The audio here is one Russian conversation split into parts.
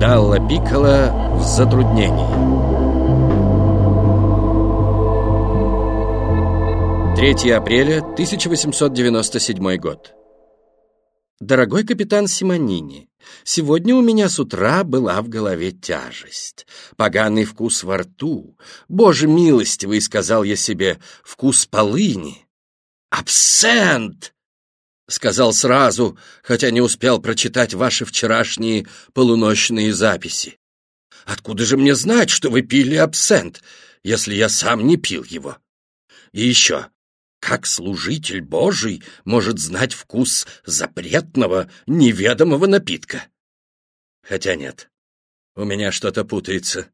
Далла Пиккола в затруднении. 3 апреля 1897 год. Дорогой капитан Симонини, сегодня у меня с утра была в голове тяжесть, поганый вкус во рту. Боже милостивый, сказал я себе, вкус полыни. Абсент! Сказал сразу, хотя не успел прочитать ваши вчерашние полуночные записи. Откуда же мне знать, что вы пили абсент, если я сам не пил его? И еще, как служитель Божий может знать вкус запретного, неведомого напитка? Хотя нет, у меня что-то путается.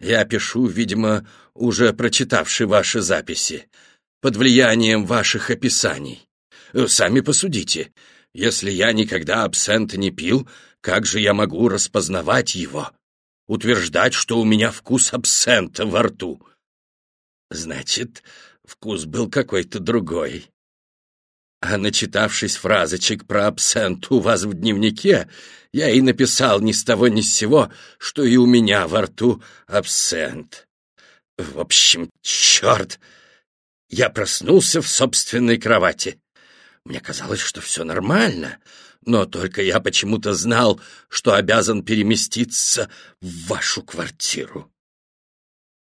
Я пишу, видимо, уже прочитавший ваши записи, под влиянием ваших описаний. Сами посудите, если я никогда абсент не пил, как же я могу распознавать его? Утверждать, что у меня вкус абсента во рту? Значит, вкус был какой-то другой. А начитавшись фразочек про абсент у вас в дневнике, я и написал ни с того ни с сего, что и у меня во рту абсент. В общем, черт! Я проснулся в собственной кровати. Мне казалось, что все нормально, но только я почему-то знал, что обязан переместиться в вашу квартиру.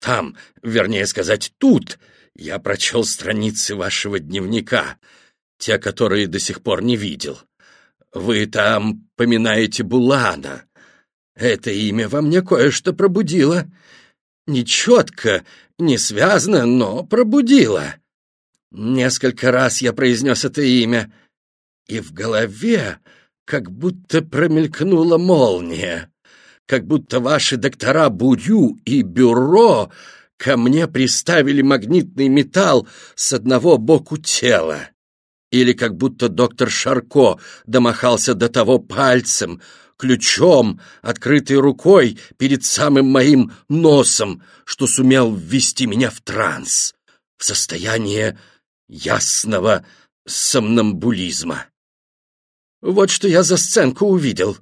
Там, вернее сказать, тут, я прочел страницы вашего дневника, те, которые до сих пор не видел. Вы там поминаете Булана. Это имя во мне кое-что пробудило. Не четко, не связано, но пробудило. Несколько раз я произнес это имя, и в голове как будто промелькнула молния, как будто ваши доктора Бурю и Бюро Ко мне приставили магнитный металл с одного боку тела. Или как будто доктор Шарко домахался до того пальцем, ключом, открытой рукой перед самым моим носом, что сумел ввести меня в транс, в состояние ясного сомнамбулизма. Вот что я за сценку увидел.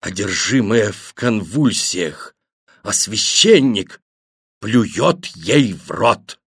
Одержимая в конвульсиях, а священник плюет ей в рот.